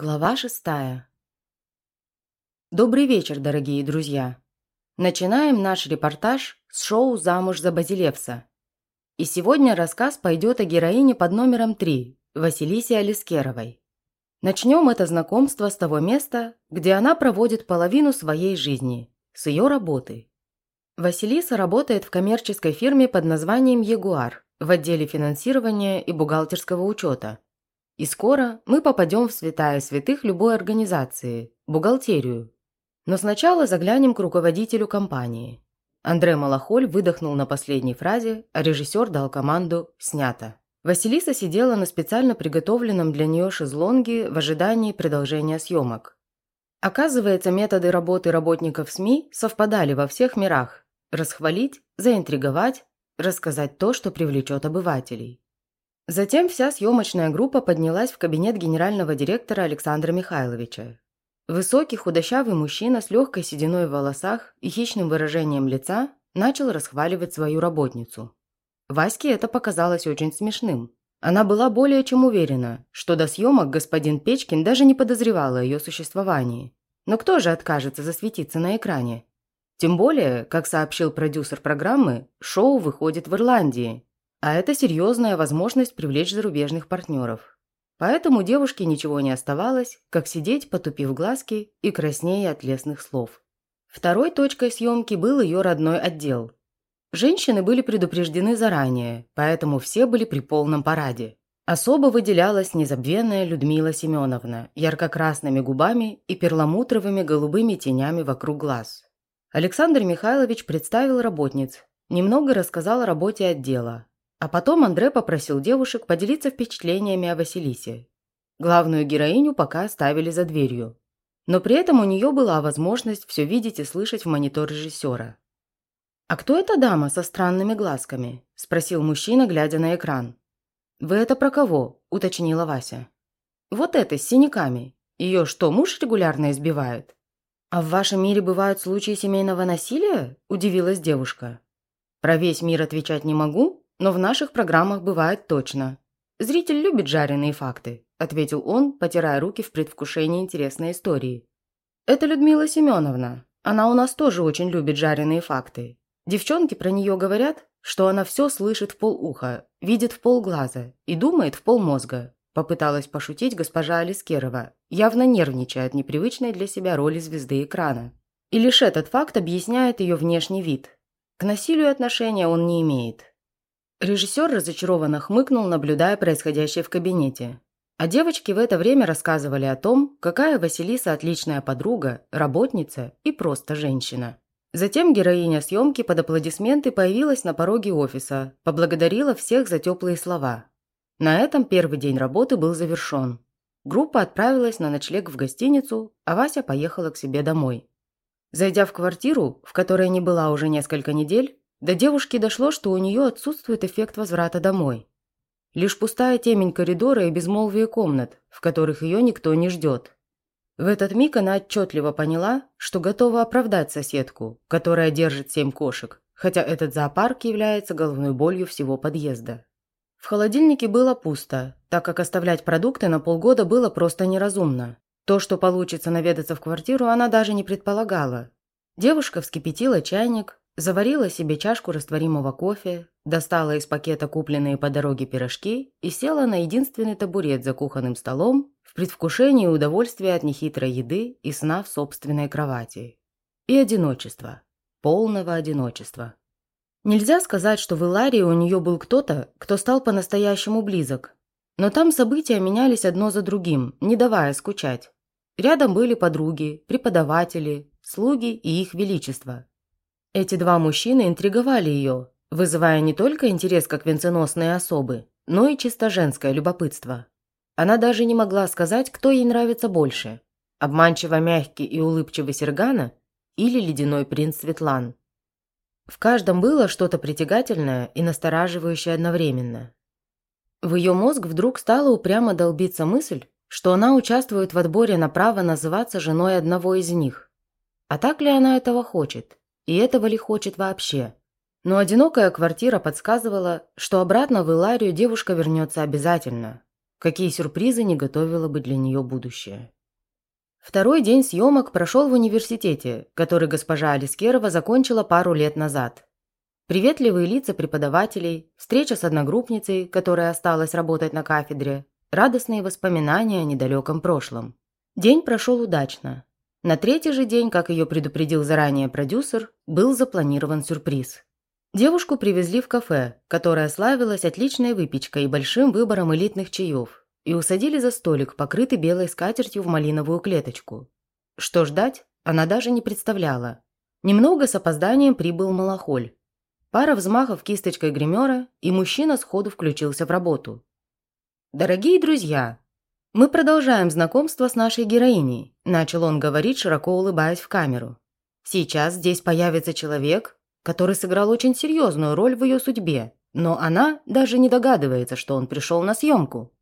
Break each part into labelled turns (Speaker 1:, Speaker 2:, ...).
Speaker 1: Глава шестая. Добрый вечер, дорогие друзья. Начинаем наш репортаж с шоу «Замуж за Базилевса». И сегодня рассказ пойдет о героине под номером 3, Василисе Алискеровой. Начнем это знакомство с того места, где она проводит половину своей жизни, с ее работы. Василиса работает в коммерческой фирме под названием «Ягуар» в отделе финансирования и бухгалтерского учета – и скоро мы попадем в святая святых любой организации – бухгалтерию. Но сначала заглянем к руководителю компании. Андре Малахоль выдохнул на последней фразе, а режиссер дал команду «снято». Василиса сидела на специально приготовленном для нее шезлонге в ожидании продолжения съемок. Оказывается, методы работы работников СМИ совпадали во всех мирах – расхвалить, заинтриговать, рассказать то, что привлечет обывателей. Затем вся съемочная группа поднялась в кабинет генерального директора Александра Михайловича. Высокий худощавый мужчина с легкой сединой в волосах и хищным выражением лица начал расхваливать свою работницу. Ваське это показалось очень смешным. Она была более чем уверена, что до съемок господин Печкин даже не подозревал о ее существовании. Но кто же откажется засветиться на экране? Тем более, как сообщил продюсер программы, шоу выходит в Ирландии, а это серьезная возможность привлечь зарубежных партнеров. Поэтому девушке ничего не оставалось, как сидеть, потупив глазки и краснее от лесных слов. Второй точкой съемки был ее родной отдел. Женщины были предупреждены заранее, поэтому все были при полном параде. Особо выделялась незабвенная Людмила Семеновна, ярко-красными губами и перламутровыми голубыми тенями вокруг глаз. Александр Михайлович представил работниц, немного рассказал о работе отдела, а потом Андре попросил девушек поделиться впечатлениями о Василисе. Главную героиню пока оставили за дверью. Но при этом у нее была возможность все видеть и слышать в монитор режиссера. «А кто эта дама со странными глазками?» – спросил мужчина, глядя на экран. «Вы это про кого?» – уточнила Вася. «Вот это, с синяками. Ее что, муж регулярно избивает?» «А в вашем мире бывают случаи семейного насилия?» – удивилась девушка. «Про весь мир отвечать не могу, но в наших программах бывает точно. Зритель любит жареные факты», – ответил он, потирая руки в предвкушении интересной истории. «Это Людмила Семеновна. Она у нас тоже очень любит жареные факты. Девчонки про нее говорят, что она все слышит в полуха, видит в полглаза и думает в полмозга», – попыталась пошутить госпожа Алискерова, явно нервничая от непривычной для себя роли звезды экрана. И лишь этот факт объясняет ее внешний вид. К насилию отношения он не имеет. Режиссер разочарованно хмыкнул, наблюдая происходящее в кабинете. А девочки в это время рассказывали о том, какая Василиса отличная подруга, работница и просто женщина. Затем героиня съемки под аплодисменты появилась на пороге офиса, поблагодарила всех за теплые слова. На этом первый день работы был завершен. Группа отправилась на ночлег в гостиницу, а Вася поехала к себе домой. Зайдя в квартиру, в которой не была уже несколько недель, до девушки дошло, что у нее отсутствует эффект возврата домой. Лишь пустая темень коридора и безмолвие комнат, в которых ее никто не ждет. В этот миг она отчетливо поняла, что готова оправдать соседку, которая держит семь кошек, хотя этот зоопарк является головной болью всего подъезда. В холодильнике было пусто, так как оставлять продукты на полгода было просто неразумно. То, что получится наведаться в квартиру, она даже не предполагала. Девушка вскипятила чайник, Заварила себе чашку растворимого кофе, достала из пакета купленные по дороге пирожки и села на единственный табурет за кухонным столом в предвкушении удовольствия от нехитрой еды и сна в собственной кровати. И одиночества. Полного одиночества. Нельзя сказать, что в Иларии у нее был кто-то, кто стал по-настоящему близок. Но там события менялись одно за другим, не давая скучать. Рядом были подруги, преподаватели, слуги и их величество. Эти два мужчины интриговали ее, вызывая не только интерес как венценосные особы, но и чисто женское любопытство. Она даже не могла сказать, кто ей нравится больше – обманчиво мягкий и улыбчивый Сергана или ледяной принц Светлан. В каждом было что-то притягательное и настораживающее одновременно. В ее мозг вдруг стала упрямо долбиться мысль, что она участвует в отборе на право называться женой одного из них. А так ли она этого хочет? И этого ли хочет вообще? Но одинокая квартира подсказывала, что обратно в Иларию девушка вернется обязательно. какие сюрпризы не готовило бы для нее будущее. Второй день съемок прошел в университете, который госпожа Алискерова закончила пару лет назад. Приветливые лица преподавателей, встреча с одногруппницей, которая осталась работать на кафедре, радостные воспоминания о недалеком прошлом. День прошел удачно. На третий же день, как ее предупредил заранее продюсер, был запланирован сюрприз. Девушку привезли в кафе, которое славилось отличной выпечкой и большим выбором элитных чаев, и усадили за столик, покрытый белой скатертью в малиновую клеточку. Что ждать, она даже не представляла. Немного с опозданием прибыл Малахоль. Пара взмахов кисточкой гримера, и мужчина сходу включился в работу. «Дорогие друзья, мы продолжаем знакомство с нашей героиней», начал он говорить, широко улыбаясь в камеру. «Сейчас здесь появится человек, который сыграл очень серьезную роль в ее судьбе, но она даже не догадывается, что он пришел на съемку.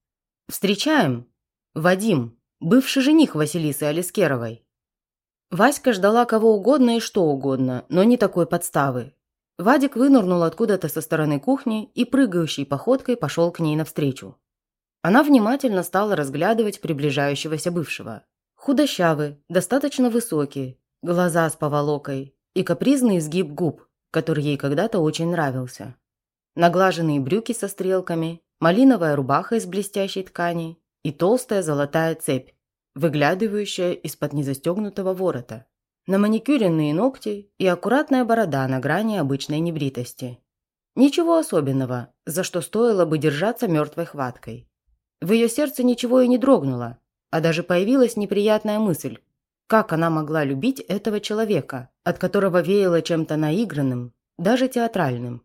Speaker 1: Встречаем! Вадим, бывший жених Василисы Алискеровой. Васька ждала кого угодно и что угодно, но не такой подставы. Вадик вынырнул откуда-то со стороны кухни и прыгающей походкой пошел к ней навстречу. Она внимательно стала разглядывать приближающегося бывшего. Худощавый, достаточно высокий, глаза с поволокой и капризный изгиб губ, который ей когда-то очень нравился. Наглаженные брюки со стрелками малиновая рубаха из блестящей ткани и толстая золотая цепь, выглядывающая из-под незастегнутого ворота. На маникюренные ногти и аккуратная борода на грани обычной небритости. Ничего особенного, за что стоило бы держаться мертвой хваткой. В ее сердце ничего и не дрогнуло, а даже появилась неприятная мысль. Как она могла любить этого человека, от которого веяло чем-то наигранным, даже театральным?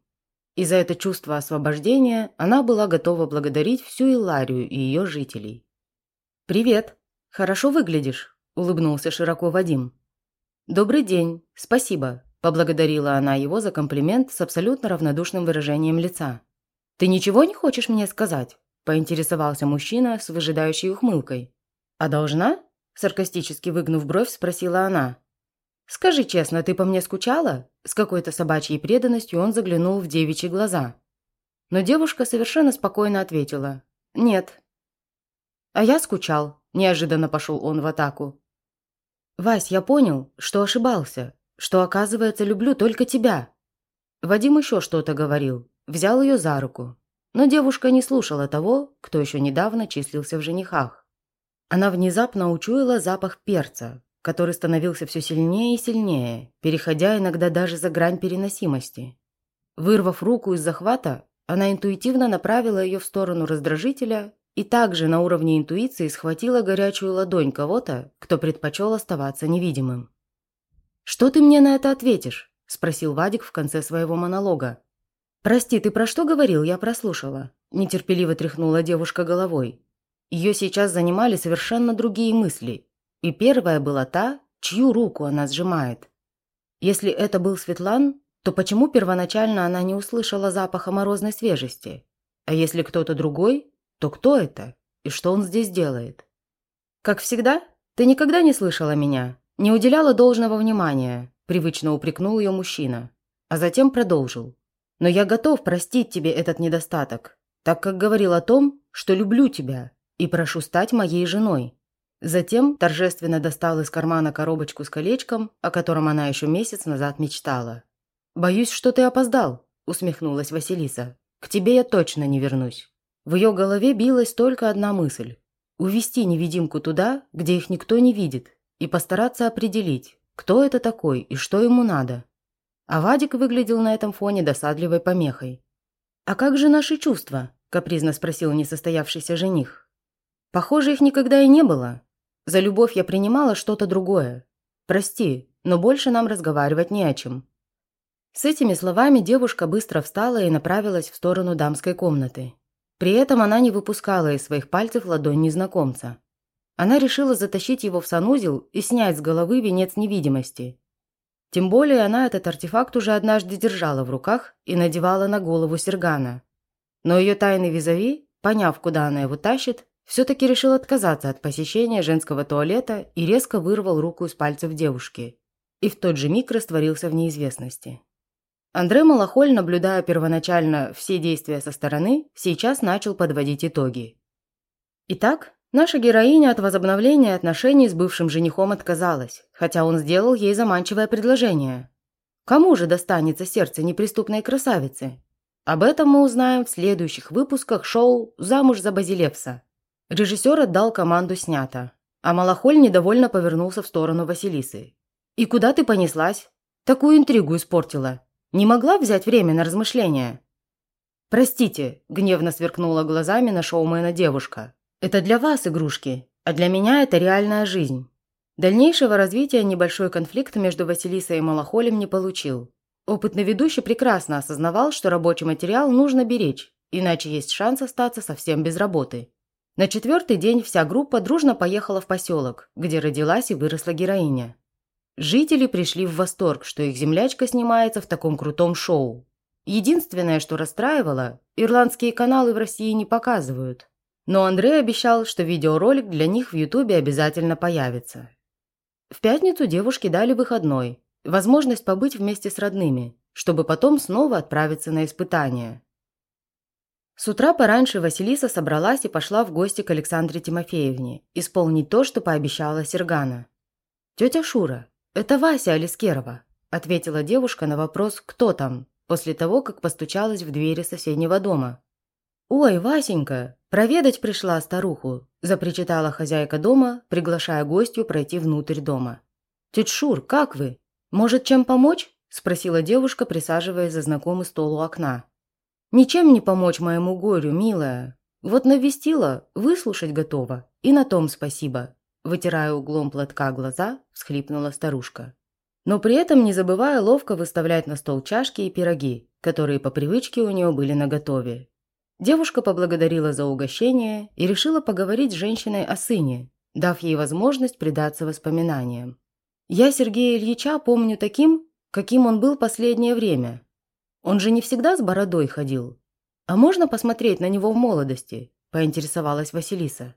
Speaker 1: И за это чувство освобождения она была готова благодарить всю Иларию и ее жителей. «Привет! Хорошо выглядишь», – улыбнулся широко Вадим. «Добрый день, спасибо», – поблагодарила она его за комплимент с абсолютно равнодушным выражением лица. «Ты ничего не хочешь мне сказать?» – поинтересовался мужчина с выжидающей ухмылкой. «А должна?» – саркастически выгнув бровь, спросила она. «Скажи честно, ты по мне скучала?» С какой-то собачьей преданностью он заглянул в девичьи глаза. Но девушка совершенно спокойно ответила «Нет». «А я скучал», – неожиданно пошел он в атаку. «Вась, я понял, что ошибался, что, оказывается, люблю только тебя». Вадим еще что-то говорил, взял ее за руку. Но девушка не слушала того, кто еще недавно числился в женихах. Она внезапно учуяла запах перца, который становился все сильнее и сильнее, переходя иногда даже за грань переносимости. Вырвав руку из захвата, она интуитивно направила ее в сторону раздражителя и также на уровне интуиции схватила горячую ладонь кого-то, кто предпочел оставаться невидимым. «Что ты мне на это ответишь?» – спросил Вадик в конце своего монолога. «Прости, ты про что говорил? Я прослушала». Нетерпеливо тряхнула девушка головой. Ее сейчас занимали совершенно другие мысли, и первая была та, чью руку она сжимает. Если это был Светлан, то почему первоначально она не услышала запаха морозной свежести? А если кто-то другой, то кто это? И что он здесь делает? Как всегда, ты никогда не слышала меня, не уделяла должного внимания, привычно упрекнул ее мужчина, а затем продолжил. Но я готов простить тебе этот недостаток, так как говорил о том, что люблю тебя и прошу стать моей женой. Затем торжественно достал из кармана коробочку с колечком, о котором она еще месяц назад мечтала. «Боюсь, что ты опоздал», – усмехнулась Василиса. «К тебе я точно не вернусь». В ее голове билась только одна мысль – увести невидимку туда, где их никто не видит, и постараться определить, кто это такой и что ему надо. А Вадик выглядел на этом фоне досадливой помехой. «А как же наши чувства?» – капризно спросил несостоявшийся жених. «Похоже, их никогда и не было. За любовь я принимала что-то другое. Прости, но больше нам разговаривать не о чем». С этими словами девушка быстро встала и направилась в сторону дамской комнаты. При этом она не выпускала из своих пальцев ладонь незнакомца. Она решила затащить его в санузел и снять с головы венец невидимости. Тем более она этот артефакт уже однажды держала в руках и надевала на голову Сергана. Но ее тайный визави, поняв, куда она его тащит, все-таки решил отказаться от посещения женского туалета и резко вырвал руку из пальцев девушки. И в тот же миг растворился в неизвестности. Андре Малахоль, наблюдая первоначально все действия со стороны, сейчас начал подводить итоги. Итак, наша героиня от возобновления отношений с бывшим женихом отказалась, хотя он сделал ей заманчивое предложение. Кому же достанется сердце неприступной красавицы? Об этом мы узнаем в следующих выпусках шоу «Замуж за Базилевса». Режиссер отдал команду снято, а Малахоль недовольно повернулся в сторону Василисы. «И куда ты понеслась? Такую интригу испортила. Не могла взять время на размышления?» «Простите», – гневно сверкнула глазами на шоумена девушка. Это для вас игрушки, а для меня это реальная жизнь. Дальнейшего развития небольшой конфликт между Василисой и Малахолем не получил. Опытный ведущий прекрасно осознавал, что рабочий материал нужно беречь, иначе есть шанс остаться совсем без работы. На четвертый день вся группа дружно поехала в поселок, где родилась и выросла героиня. Жители пришли в восторг, что их землячка снимается в таком крутом шоу. Единственное, что расстраивало, ирландские каналы в России не показывают. Но Андрей обещал, что видеоролик для них в Ютубе обязательно появится. В пятницу девушке дали выходной, возможность побыть вместе с родными, чтобы потом снова отправиться на испытания. С утра пораньше Василиса собралась и пошла в гости к Александре Тимофеевне исполнить то, что пообещала Сергана. «Тетя Шура, это Вася Алискерова», – ответила девушка на вопрос «Кто там?», после того, как постучалась в двери соседнего дома. «Ой, Васенька, проведать пришла старуху», – запричитала хозяйка дома, приглашая гостью пройти внутрь дома. «Тетя Шур, как вы? Может, чем помочь?» – спросила девушка, присаживаясь за знакомый стол у окна. «Ничем не помочь моему горю, милая. Вот навестила, выслушать готова, и на том спасибо», – вытирая углом платка глаза, всхлипнула старушка. Но при этом не забывая ловко выставлять на стол чашки и пироги, которые по привычке у нее были наготове, Девушка поблагодарила за угощение и решила поговорить с женщиной о сыне, дав ей возможность предаться воспоминаниям. «Я Сергея Ильича помню таким, каким он был последнее время. Он же не всегда с бородой ходил. А можно посмотреть на него в молодости?» – поинтересовалась Василиса.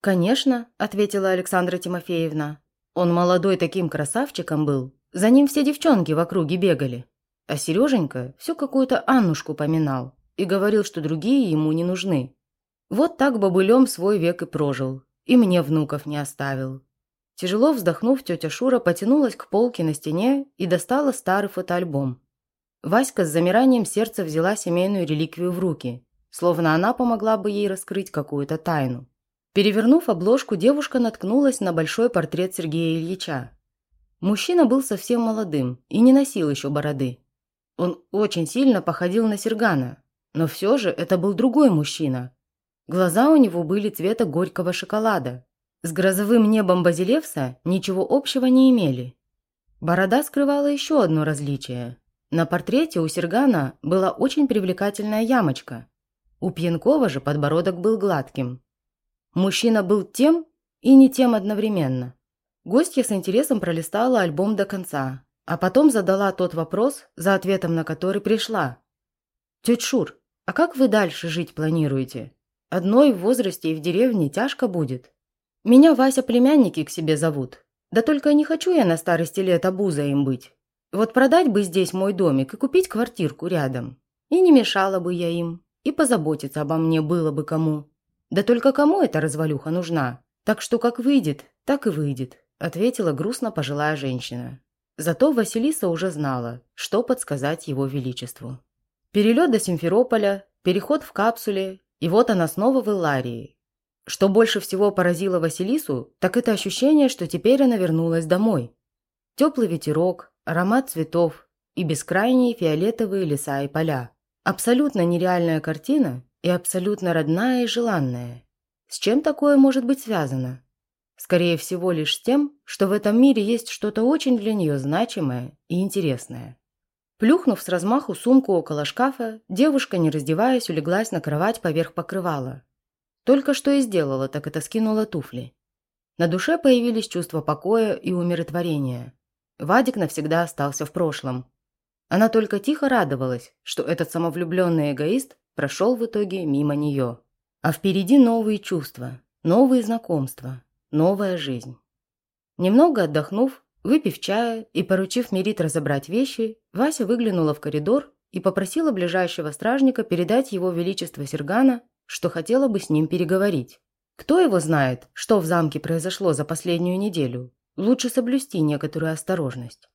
Speaker 1: «Конечно», – ответила Александра Тимофеевна. «Он молодой таким красавчиком был. За ним все девчонки в округе бегали. А Сереженька все какую-то Аннушку поминал и говорил, что другие ему не нужны. Вот так бобылем свой век и прожил, и мне внуков не оставил. Тяжело вздохнув, тетя Шура потянулась к полке на стене и достала старый фотоальбом. Васька с замиранием сердца взяла семейную реликвию в руки, словно она помогла бы ей раскрыть какую-то тайну. Перевернув обложку, девушка наткнулась на большой портрет Сергея Ильича. Мужчина был совсем молодым и не носил еще бороды. Он очень сильно походил на Сергана, но все же это был другой мужчина. Глаза у него были цвета горького шоколада. С грозовым небом Базилевса ничего общего не имели. Борода скрывала еще одно различие. На портрете у Сергана была очень привлекательная ямочка. У Пьянкова же подбородок был гладким. Мужчина был тем и не тем одновременно. Гостья с интересом пролистала альбом до конца, а потом задала тот вопрос, за ответом на который пришла. «Тетя Шур, а как вы дальше жить планируете? Одной в возрасте и в деревне тяжко будет. Меня Вася племянники к себе зовут. Да только не хочу я на старости лет обузой им быть. Вот продать бы здесь мой домик и купить квартирку рядом. И не мешала бы я им. И позаботиться обо мне было бы кому. Да только кому эта развалюха нужна? Так что как выйдет, так и выйдет, ответила грустно пожилая женщина. Зато Василиса уже знала, что подсказать его величеству. Перелет до Симферополя, переход в капсуле, и вот она снова в Илларии. Что больше всего поразило Василису, так это ощущение, что теперь она вернулась домой. Теплый ветерок, аромат цветов и бескрайние фиолетовые леса и поля. Абсолютно нереальная картина и абсолютно родная и желанная. С чем такое может быть связано? Скорее всего, лишь с тем, что в этом мире есть что-то очень для нее значимое и интересное. Плюхнув с размаху сумку около шкафа, девушка, не раздеваясь, улеглась на кровать поверх покрывала. Только что и сделала, так это скинула туфли. На душе появились чувства покоя и умиротворения. Вадик навсегда остался в прошлом. Она только тихо радовалась, что этот самовлюбленный эгоист прошел в итоге мимо нее. А впереди новые чувства, новые знакомства, новая жизнь. Немного отдохнув, Выпив чая и поручив Мерит разобрать вещи, Вася выглянула в коридор и попросила ближайшего стражника передать его величество Сергана, что хотела бы с ним переговорить. Кто его знает, что в замке произошло за последнюю неделю? Лучше соблюсти некоторую осторожность.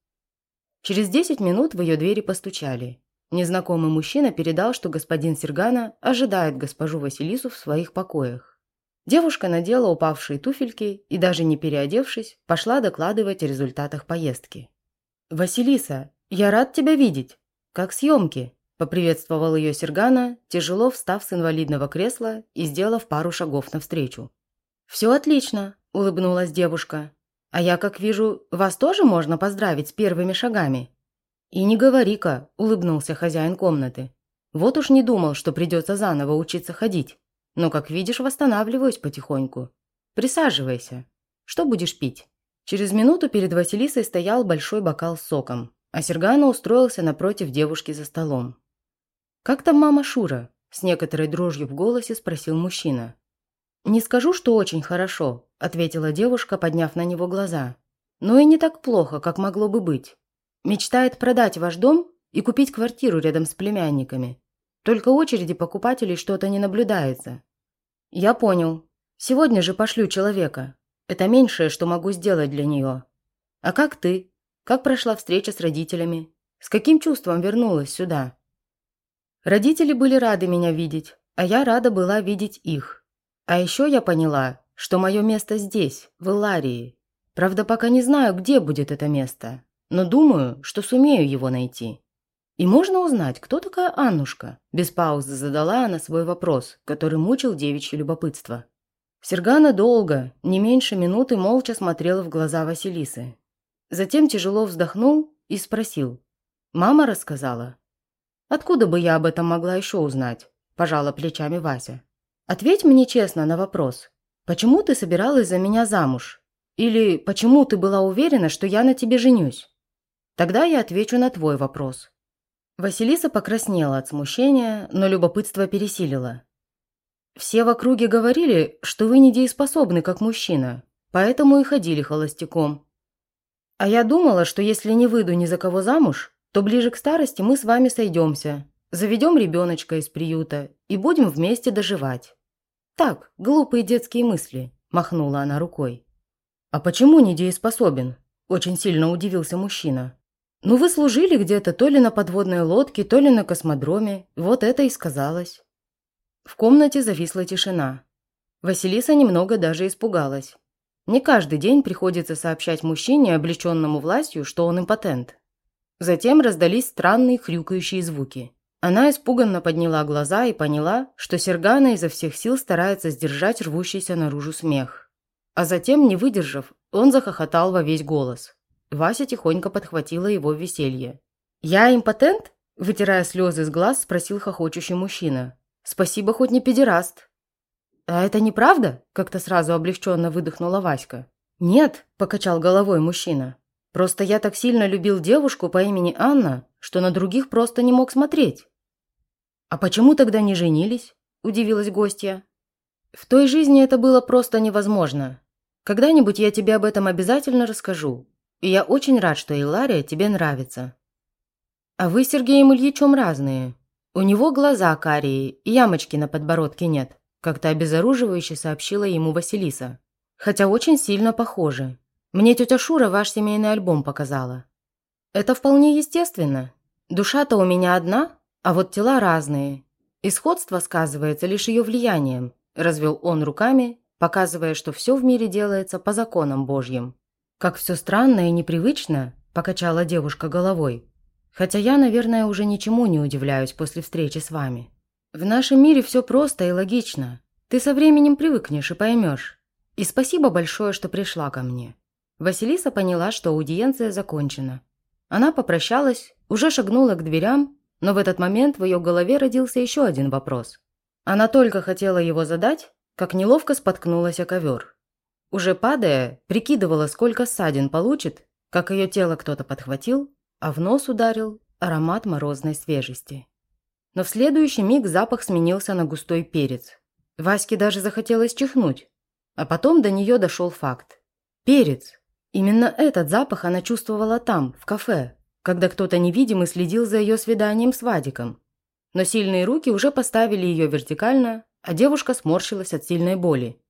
Speaker 1: Через 10 минут в ее двери постучали. Незнакомый мужчина передал, что господин Сергана ожидает госпожу Василису в своих покоях. Девушка надела упавшие туфельки и, даже не переодевшись, пошла докладывать о результатах поездки. «Василиса, я рад тебя видеть. Как съемки?» – поприветствовал ее Сергана, тяжело встав с инвалидного кресла и сделав пару шагов навстречу. «Все отлично», – улыбнулась девушка. «А я, как вижу, вас тоже можно поздравить с первыми шагами?» «И не говори-ка», – улыбнулся хозяин комнаты. «Вот уж не думал, что придется заново учиться ходить. Но, как видишь, восстанавливаюсь потихоньку. Присаживайся. Что будешь пить?» Через минуту перед Василисой стоял большой бокал с соком, а Сергана устроился напротив девушки за столом. «Как там мама Шура?» – с некоторой дрожью в голосе спросил мужчина. «Не скажу, что очень хорошо», – ответила девушка, подняв на него глаза. «Но и не так плохо, как могло бы быть. Мечтает продать ваш дом и купить квартиру рядом с племянниками. Только очереди покупателей что-то не наблюдается». «Я понял. Сегодня же пошлю человека. Это меньшее, что могу сделать для нее. А как ты? Как прошла встреча с родителями? С каким чувством вернулась сюда?» Родители были рады меня видеть, а я рада была видеть их. А еще я поняла, что мое место здесь, в Иларии. Правда, пока не знаю, где будет это место, но думаю, что сумею его найти. И можно узнать, кто такая Аннушка? Без паузы задала она свой вопрос, который мучил девичье любопытство. Сергана долго, не меньше минуты, молча смотрела в глаза Василисы. Затем тяжело вздохнул и спросил. «Мама рассказала?» «Откуда бы я об этом могла еще узнать?» – пожала плечами Вася. «Ответь мне честно на вопрос. Почему ты собиралась за меня замуж? Или почему ты была уверена, что я на тебе женюсь? Тогда я отвечу на твой вопрос». Василиса покраснела от смущения, но любопытство пересилило. «Все в округе говорили, что вы недееспособны как мужчина, поэтому и ходили холостяком. А я думала, что если не выйду ни за кого замуж, то ближе к старости мы с вами сойдемся, заведем ребеночка из приюта и будем вместе доживать. Так, глупые детские мысли, махнула она рукой. А почему недееспособен? Очень сильно удивился мужчина. Ну вы служили где-то то ли на подводной лодке, то ли на космодроме, вот это и сказалось. В комнате зависла тишина. Василиса немного даже испугалась. Не каждый день приходится сообщать мужчине, облеченному властью, что он импотент. Затем раздались странные хрюкающие звуки. Она испуганно подняла глаза и поняла, что Сергана изо всех сил старается сдержать рвущийся наружу смех. А затем, не выдержав, он захохотал во весь голос. Вася тихонько подхватила его веселье. «Я импотент?» – вытирая слезы с глаз, спросил хохочущий мужчина. «Спасибо, хоть не педераст». «А это неправда?» – как-то сразу облегченно выдохнула Васька. «Нет», – покачал головой мужчина. Просто я так сильно любил девушку по имени Анна, что на других просто не мог смотреть. «А почему тогда не женились?» – удивилась гостья. «В той жизни это было просто невозможно. Когда-нибудь я тебе об этом обязательно расскажу. И я очень рад, что Илария тебе нравится. А вы с Сергеем Ильичем разные. У него глаза карие и ямочки на подбородке нет», – как-то обезоруживающе сообщила ему Василиса. «Хотя очень сильно похожи. Мне тетя Шура ваш семейный альбом показала. Это вполне естественно. Душа-то у меня одна, а вот тела разные. И сходство сказывается лишь ее влиянием, развел он руками, показывая, что все в мире делается по законам Божьим. Как все странно и непривычно, покачала девушка головой. Хотя я, наверное, уже ничему не удивляюсь после встречи с вами. В нашем мире все просто и логично. Ты со временем привыкнешь и поймешь. И спасибо большое, что пришла ко мне. Василиса поняла, что аудиенция закончена. Она попрощалась, уже шагнула к дверям, но в этот момент в ее голове родился еще один вопрос. Она только хотела его задать, как неловко споткнулась о ковер. Уже падая, прикидывала, сколько ссадин получит, как ее тело кто-то подхватил, а в нос ударил аромат морозной свежести. Но в следующий миг запах сменился на густой перец. Ваське даже захотелось чихнуть. А потом до нее дошел факт. Перец, Именно этот запах она чувствовала там, в кафе, когда кто-то невидимый следил за ее свиданием с Вадиком. Но сильные руки уже поставили ее вертикально, а девушка сморщилась от сильной боли.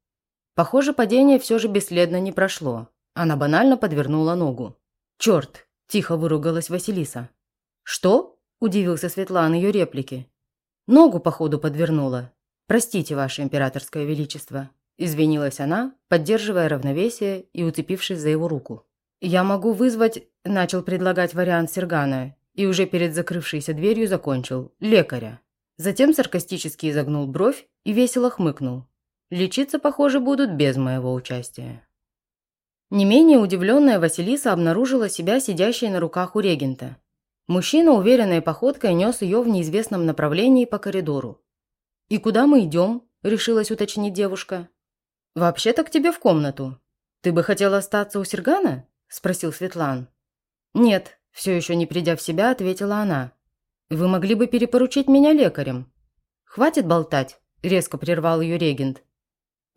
Speaker 1: Похоже, падение все же бесследно не прошло. Она банально подвернула ногу. «Черт!» – тихо выругалась Василиса. «Что?» – удивился Светлан ее реплики. «Ногу, походу, подвернула. Простите, ваше императорское величество», – извинилась она, поддерживая равновесие и уцепившись за его руку. «Я могу вызвать...» – начал предлагать вариант Сергана, и уже перед закрывшейся дверью закончил. «Лекаря». Затем саркастически изогнул бровь и весело хмыкнул. «Лечиться, похоже, будут без моего участия». Не менее удивленная Василиса обнаружила себя сидящей на руках у регента. Мужчина уверенной походкой нес ее в неизвестном направлении по коридору. «И куда мы идем?» – решилась уточнить девушка. «Вообще-то к тебе в комнату. Ты бы хотела остаться у Сергана?» – спросил Светлан. «Нет», – все еще не придя в себя, ответила она. «Вы могли бы перепоручить меня лекарем». «Хватит болтать», – резко прервал ее регент.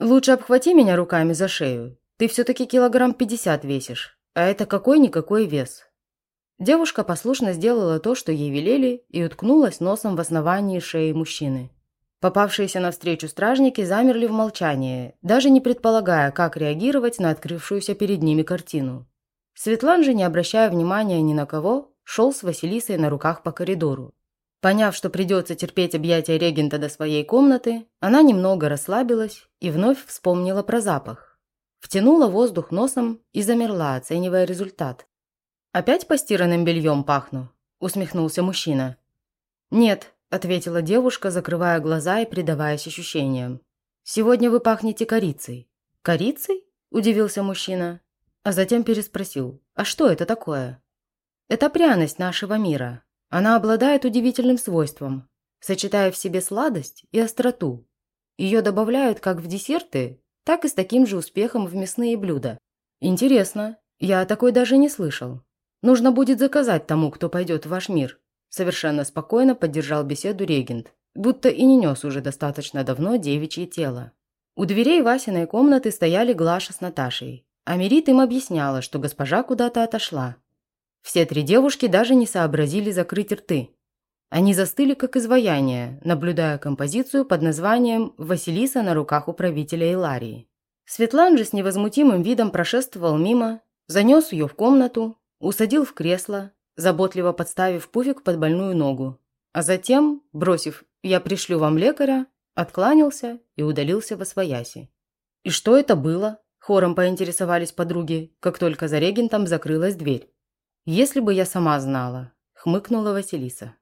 Speaker 1: «Лучше обхвати меня руками за шею. Ты все-таки килограмм пятьдесят весишь, а это какой-никакой вес». Девушка послушно сделала то, что ей велели, и уткнулась носом в основании шеи мужчины. Попавшиеся навстречу стражники замерли в молчании, даже не предполагая, как реагировать на открывшуюся перед ними картину. Светлан же, не обращая внимания ни на кого, шел с Василисой на руках по коридору. Поняв, что придется терпеть объятия регента до своей комнаты, она немного расслабилась и вновь вспомнила про запах. Втянула воздух носом и замерла, оценивая результат. «Опять постиранным бельем пахну?» – усмехнулся мужчина. «Нет», – ответила девушка, закрывая глаза и предаваясь ощущениям. «Сегодня вы пахнете корицей». «Корицей?» – удивился мужчина, а затем переспросил. «А что это такое?» «Это пряность нашего мира. Она обладает удивительным свойством, сочетая в себе сладость и остроту. Ее добавляют как в десерты, так и с таким же успехом в мясные блюда. Интересно, я о такой даже не слышал. Нужно будет заказать тому, кто пойдет в ваш мир. Совершенно спокойно поддержал беседу регент, будто и не нес уже достаточно давно девичье тело. У дверей Васиной комнаты стояли Глаша с Наташей, а Мерит им объясняла, что госпожа куда-то отошла. Все три девушки даже не сообразили закрыть рты. Они застыли как изваяние, наблюдая композицию под названием «Василиса на руках управителя Иларии». Светлан же с невозмутимым видом прошествовал мимо, занес ее в комнату, усадил в кресло, заботливо подставив пуфик под больную ногу, а затем, бросив «я пришлю вам лекаря», откланялся и удалился во свояси. «И что это было?» – хором поинтересовались подруги, как только за регентом закрылась дверь. «Если бы я сама знала», – хмыкнула Василиса.